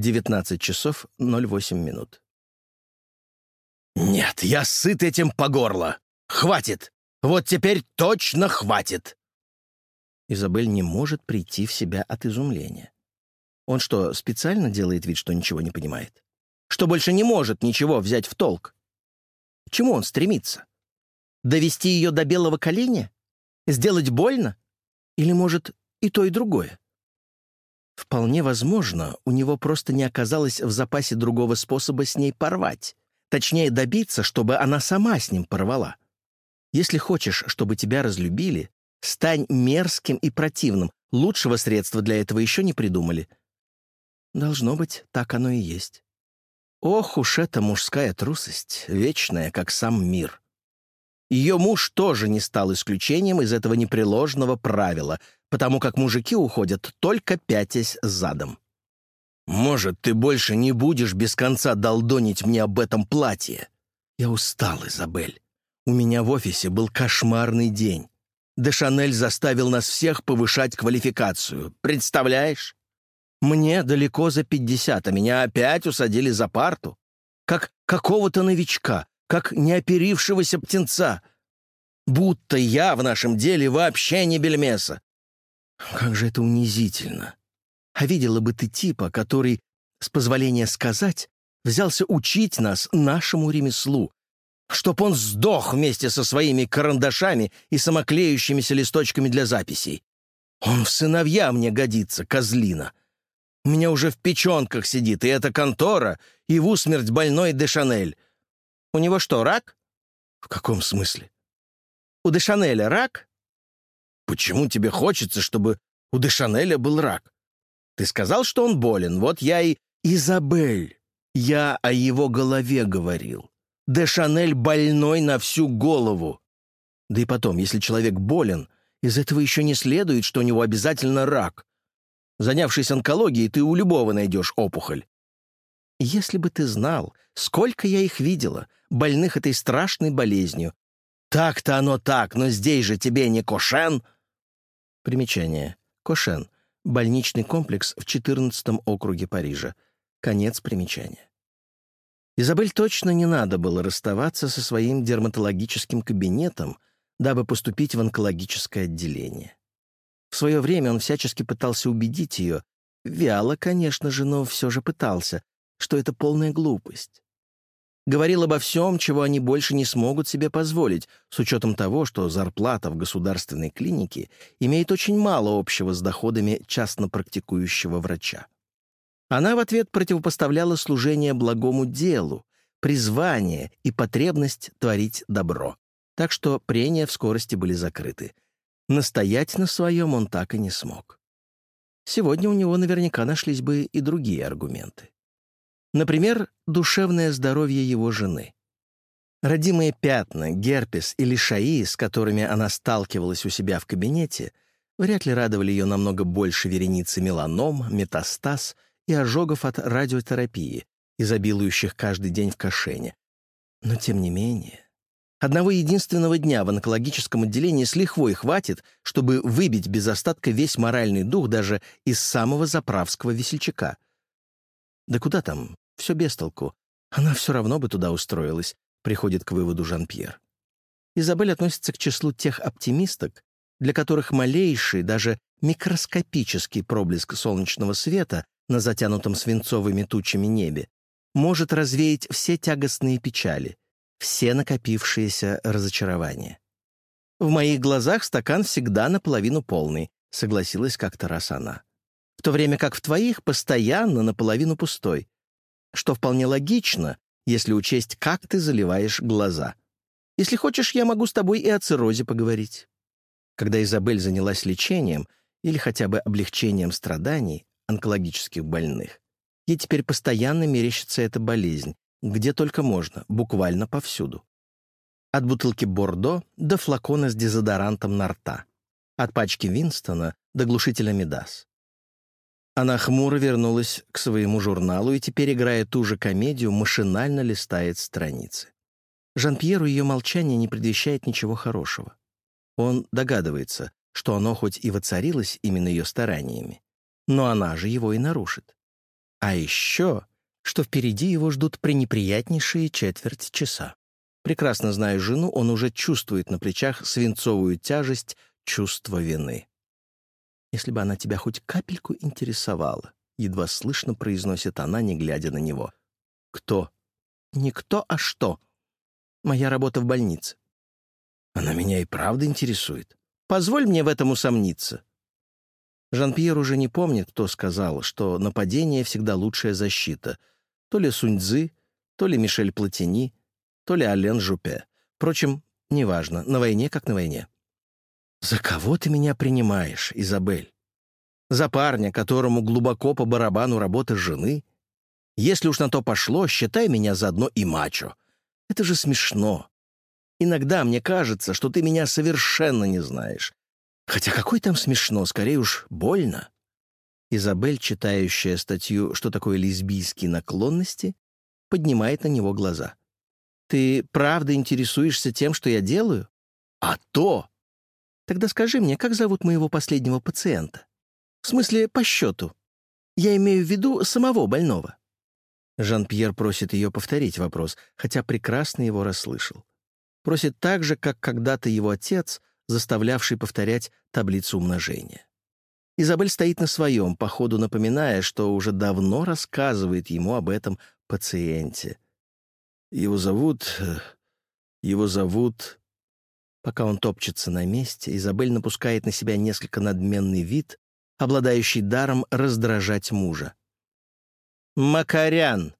19 часов 08 минут. «Нет, я сыт этим по горло! Хватит! Вот теперь точно хватит!» Изабель не может прийти в себя от изумления. Он что, специально делает вид, что ничего не понимает? Что больше не может ничего взять в толк? К чему он стремится? Довести ее до белого коленя? Сделать больно? Или, может, и то, и другое? Вполне возможно, у него просто не оказалось в запасе другого способа с ней порвать. Точнее, добиться, чтобы она сама с ним порвала. Если хочешь, чтобы тебя разлюбили, Стань мерзким и противным. Лучшего средства для этого еще не придумали. Должно быть, так оно и есть. Ох уж эта мужская трусость, вечная, как сам мир. Ее муж тоже не стал исключением из этого непреложного правила, потому как мужики уходят только пятясь задом. «Может, ты больше не будешь без конца долдонить мне об этом платье?» Я устал, Изабель. У меня в офисе был кошмарный день. Де Шанель заставил нас всех повышать квалификацию. Представляешь? Мне далеко за пятьдесят, а меня опять усадили за парту. Как какого-то новичка, как неоперившегося птенца. Будто я в нашем деле вообще не бельмеса. Как же это унизительно. А видела бы ты типа, который, с позволения сказать, взялся учить нас нашему ремеслу, чтоб он сдох вместе со своими карандашами и самоклеющимися листочками для записей. Он в сыновья мне годится, козлина. У меня уже в печенках сидит и эта контора, и в усмерть больной Дешанель. У него что, рак? В каком смысле? У Дешанеля рак? Почему тебе хочется, чтобы у Дешанеля был рак? Ты сказал, что он болен, вот я и... Изабель, я о его голове говорил. Де Шанель больной на всю голову. Да и потом, если человек болен, из этого еще не следует, что у него обязательно рак. Занявшись онкологией, ты у любого найдешь опухоль. Если бы ты знал, сколько я их видела, больных этой страшной болезнью. Так-то оно так, но здесь же тебе не Кошен. Примечание. Кошен. Больничный комплекс в 14 округе Парижа. Конец примечания. Изабель точно не надо было расставаться со своим дерматологическим кабинетом, дабы поступить в онкологическое отделение. В свое время он всячески пытался убедить ее, вяло, конечно же, но все же пытался, что это полная глупость. Говорил обо всем, чего они больше не смогут себе позволить, с учетом того, что зарплата в государственной клинике имеет очень мало общего с доходами частно практикующего врача. Она в ответ противопоставляла служение благому делу, призвание и потребность творить добро. Так что прения в скорости были закрыты. Настоять на своем он так и не смог. Сегодня у него наверняка нашлись бы и другие аргументы. Например, душевное здоровье его жены. Родимые пятна, герпес или шаи, с которыми она сталкивалась у себя в кабинете, вряд ли радовали ее намного больше вереницы меланом, метастаз — и ожогов от радиотерапии, изобилующих каждый день в Кашене. Но тем не менее... Одного единственного дня в онкологическом отделении с лихвой хватит, чтобы выбить без остатка весь моральный дух даже из самого заправского весельчака. Да куда там? Все без толку. Она все равно бы туда устроилась, приходит к выводу Жан-Пьер. Изабель относится к числу тех оптимисток, для которых малейший, даже микроскопический проблеск солнечного света на затянутом свинцовыми тучами небе, может развеять все тягостные печали, все накопившиеся разочарования. «В моих глазах стакан всегда наполовину полный», — согласилась как-то раз она. «В то время как в твоих постоянно наполовину пустой, что вполне логично, если учесть, как ты заливаешь глаза. Если хочешь, я могу с тобой и о циррозе поговорить». Когда Изабель занялась лечением или хотя бы облегчением страданий, онкологических больных. Ей теперь постоянно мерещится эта болезнь, где только можно, буквально повсюду. От бутылки Бордо до флакона с дезодорантом на рта. От пачки Винстона до глушителя Медас. Она хмуро вернулась к своему журналу и теперь, играя ту же комедию, машинально листает страницы. Жан-Пьеру ее молчание не предвещает ничего хорошего. Он догадывается, что оно хоть и воцарилось именно ее стараниями, но она же его и нарушит. А еще, что впереди его ждут пренеприятнейшие четверть часа. Прекрасно зная жену, он уже чувствует на плечах свинцовую тяжесть чувства вины. «Если бы она тебя хоть капельку интересовала», — едва слышно произносит она, не глядя на него. «Кто?» «Не кто, а что. Моя работа в больнице». «Она меня и правда интересует. Позволь мне в этом усомниться». Жан-Пьер уже не помнит, кто сказал, что нападение всегда лучшая защита. То ли Суньцзы, то ли Мишель Платини, то ли Ален Жупе. Впрочем, неважно, на войне как на войне. «За кого ты меня принимаешь, Изабель? За парня, которому глубоко по барабану работы жены? Если уж на то пошло, считай меня заодно и мачо. Это же смешно. Иногда мне кажется, что ты меня совершенно не знаешь. Хотя какой там смешно, скорее уж больно». Изабель, читающая статью «Что такое лесбийские наклонности», поднимает на него глаза. «Ты правда интересуешься тем, что я делаю?» «А то!» Тогда скажи мне, как зовут моего последнего пациента? В смысле, по счету. Я имею в виду самого больного». Жан-Пьер просит ее повторить вопрос, хотя прекрасно его расслышал. Просит так же, как когда-то его отец, заставлявший повторять таблицу умножения. Изабель стоит на своем, по ходу напоминая, что уже давно рассказывает ему об этом пациенте. Его зовут... Э, его зовут... Пока он топчется на месте, Изабель напускает на себя несколько надменный вид, обладающий даром раздражать мужа. «Макарян!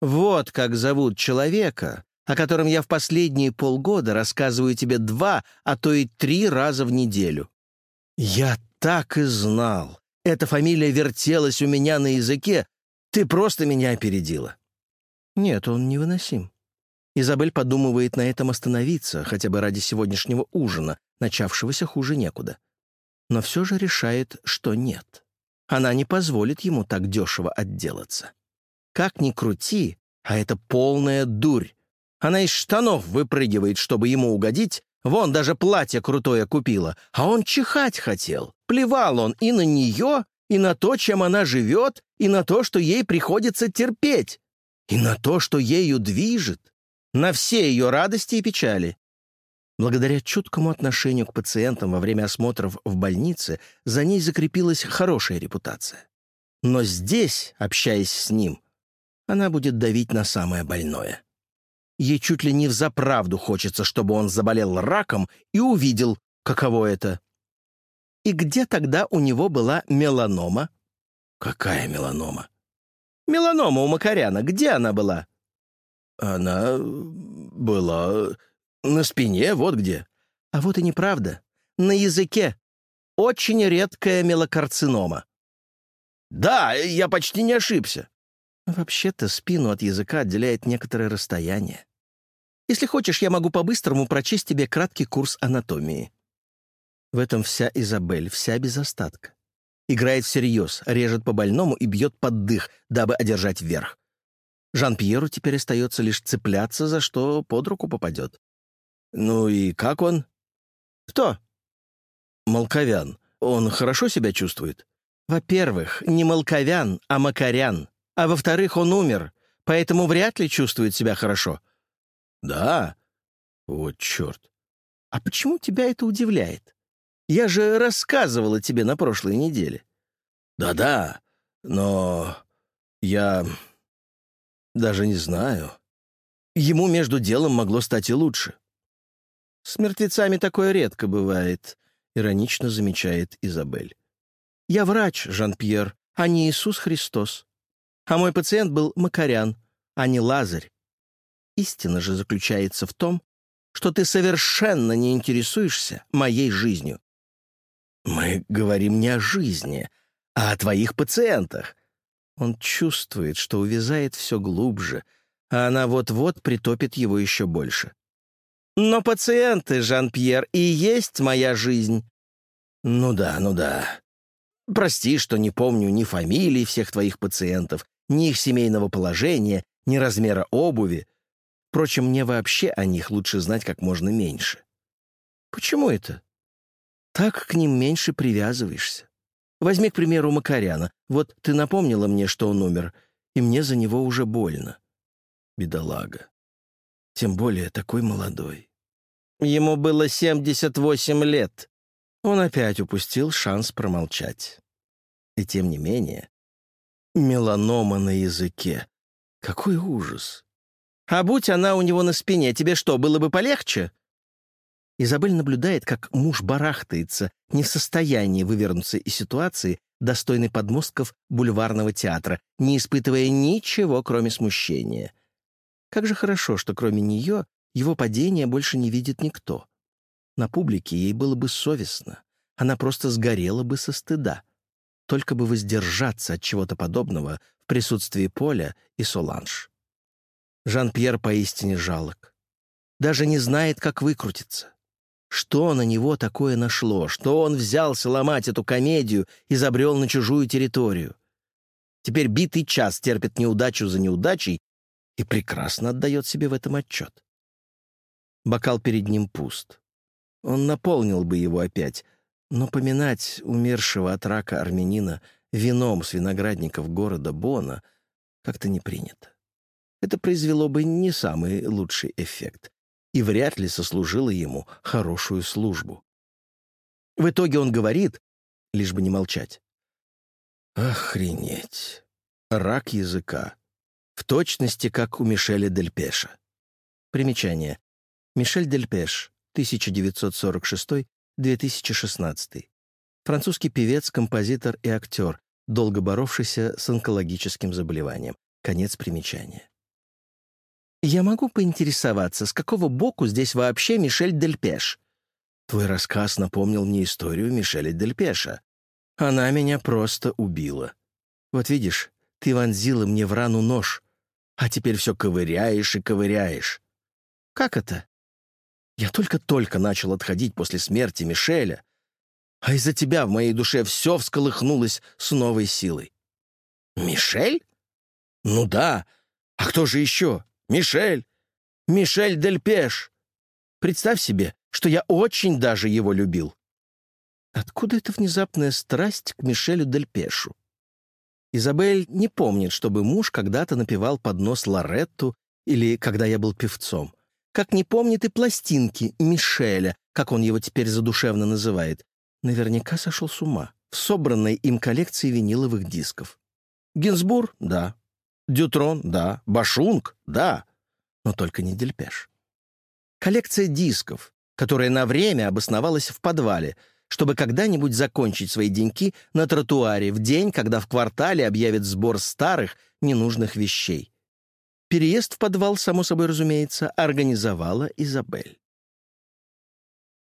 Вот как зовут человека, о котором я в последние полгода рассказываю тебе два, а то и три раза в неделю. Я так и знал. Эта фамилия вертелась у меня на языке. Ты просто меня опередила». Нет, он невыносим. Изабель подумывает на этом остановиться, хотя бы ради сегодняшнего ужина, начавшегося хуже некуда. Но все же решает, что нет. Она не позволит ему так дешево отделаться. Как ни крути, а это полная дурь. Она из штанов выпрыгивает, чтобы ему угодить, вон даже платье крутое купила, а он чихать хотел. Плевал он и на нее, и на то, чем она живет, и на то, что ей приходится терпеть, и на то, что ею движет на все ее радости и печали. Благодаря чуткому отношению к пациентам во время осмотров в больнице за ней закрепилась хорошая репутация. Но здесь, общаясь с ним, она будет давить на самое больное. Ей чуть ли не взаправду хочется, чтобы он заболел раком и увидел, каково это. И где тогда у него была меланома? Какая меланома? Меланома у Макаряна, где она была? Она была на спине, вот где. А вот и неправда. На языке. Очень редкая мелокарцинома. Да, я почти не ошибся. Вообще-то спину от языка отделяет некоторое расстояние. Если хочешь, я могу по-быстрому прочесть тебе краткий курс анатомии. В этом вся Изабель, вся без остатка. Играет всерьез, режет по больному и бьет под дых, дабы одержать верх. Жан-Пьеру теперь остается лишь цепляться, за что под руку попадет. «Ну и как он?» «Кто?» «Молковян. Он хорошо себя чувствует?» «Во-первых, не Молковян, а Макарян. А во-вторых, он умер, поэтому вряд ли чувствует себя хорошо». «Да? Вот черт. А почему тебя это удивляет? Я же рассказывала тебе на прошлой неделе». «Да-да, но я даже не знаю. Ему между делом могло стать и лучше. С мертвецами такое редко бывает, иронично замечает Изабель. Я врач, Жан-Пьер, а не Иисус Христос. А мой пациент был Макарян, а не Лазарь. Истина же заключается в том, что ты совершенно не интересуешься моей жизнью. Мы говорим не о жизни, а о твоих пациентах. Он чувствует, что увязает все глубже, а она вот-вот притопит его еще больше. «Но пациенты, Жан-Пьер, и есть моя жизнь». «Ну да, ну да. Прости, что не помню ни фамилий всех твоих пациентов, ни их семейного положения, ни размера обуви. Впрочем, мне вообще о них лучше знать как можно меньше». «Почему это?» «Так к ним меньше привязываешься. Возьми, к примеру, Макаряна. Вот ты напомнила мне, что он умер, и мне за него уже больно. Бедолага. Тем более такой молодой. Ему было 78 лет. Он опять упустил шанс промолчать. И тем не менее, меланома на языке. Какой ужас. А будь она у него на спине, тебе что, было бы полегче? Изабель наблюдает, как муж барахтается, не в состоянии вывернуться из ситуации, достойной подмостков бульварного театра, не испытывая ничего, кроме смущения. Как же хорошо, что кроме нее его падения больше не видит никто. На публике ей было бы совестно. Она просто сгорела бы со стыда. Только бы воздержаться от чего-то подобного в присутствии Поля и Соланж. Жан-Пьер поистине жалок. Даже не знает, как выкрутиться. Что на него такое нашло? Что он взялся ломать эту комедию и забрел на чужую территорию? Теперь битый час терпит неудачу за неудачей и прекрасно отдает себе в этом отчет. Бокал перед ним пуст. Он наполнил бы его опять, но поминать умершего от рака армянина вином с виноградников города Бона как-то не принято. Это произвело бы не самый лучший эффект и вряд ли сослужило ему хорошую службу. В итоге он говорит, лишь бы не молчать. Охренеть. Рак языка. В точности, как у Мишеля Дельпеша. Примечание. Мишель Дельпеш, 1946-2016. Французский певец, композитор и актер, долго боровшийся с онкологическим заболеванием. Конец примечания. «Я могу поинтересоваться, с какого боку здесь вообще Мишель Дельпеш?» «Твой рассказ напомнил мне историю Мишеля Дельпеша. Она меня просто убила. Вот видишь, ты вонзила мне в рану нож, а теперь все ковыряешь и ковыряешь. Как это? Я только-только начал отходить после смерти Мишеля, а из-за тебя в моей душе все всколыхнулось с новой силой. Мишель? Ну да. А кто же еще? Мишель! Мишель Дель Пеш! Представь себе, что я очень даже его любил. Откуда эта внезапная страсть к Мишелю Дель Пешу? Изабель не помнит, чтобы муж когда-то напевал под нос Лоретту или когда я был певцом. Как не помнит и пластинки Мишеля, как он его теперь задушевно называет. Наверняка сошел с ума в собранной им коллекции виниловых дисков. Гинзбур — да. Дютрон — да. Башунг — да. Но только не Дельпеш. Коллекция дисков, которая на время обосновалась в подвале, чтобы когда-нибудь закончить свои деньки на тротуаре в день, когда в квартале объявят сбор старых, ненужных вещей. Переезд в подвал, само собой разумеется, организовала Изабель.